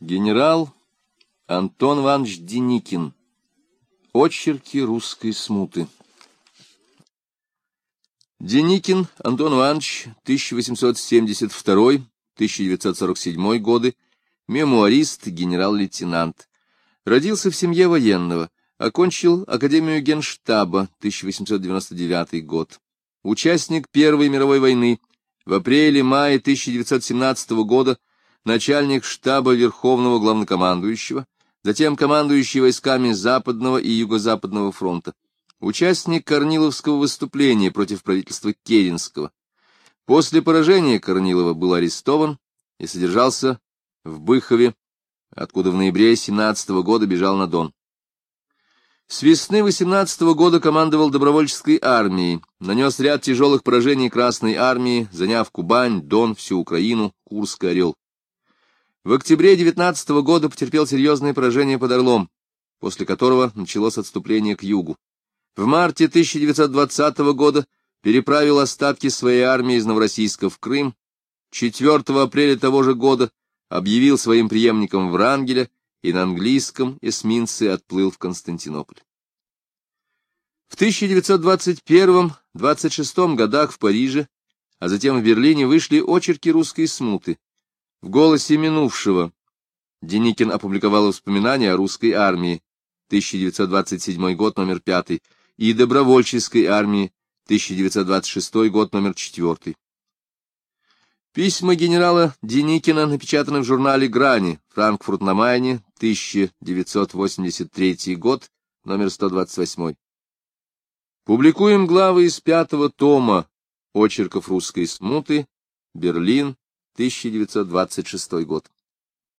Генерал Антон Иванович Деникин. Очерки русской смуты. Деникин Антон Иванович, 1872-1947 годы, мемуарист, генерал-лейтенант. Родился в семье военного, окончил Академию Генштаба, 1899 год. Участник Первой мировой войны. В апреле-мае 1917 года начальник штаба Верховного Главнокомандующего, затем командующий войсками Западного и Юго-Западного фронта, участник Корниловского выступления против правительства Керенского. После поражения Корнилова был арестован и содержался в Быхове, откуда в ноябре 17 года бежал на Дон. С весны 18 года командовал добровольческой армией, нанес ряд тяжелых поражений Красной армии, заняв Кубань, Дон, всю Украину, Курск и Орел. В октябре 19 года потерпел серьезное поражение под Орлом, после которого началось отступление к югу. В марте 1920 года переправил остатки своей армии из Новороссийска в Крым, 4 апреля того же года объявил своим преемником Врангеля и на английском эсминце отплыл в Константинополь. В 1921-26 годах в Париже, а затем в Берлине вышли очерки русской смуты, в «Голосе минувшего» Деникин опубликовал воспоминания о русской армии, 1927 год, номер 5, и добровольческой армии, 1926 год, номер 4. Письма генерала Деникина напечатаны в журнале «Грани», Франкфурт на Майне, 1983 год, номер 128. Публикуем главы из пятого тома очерков русской смуты, Берлин, 1926 год.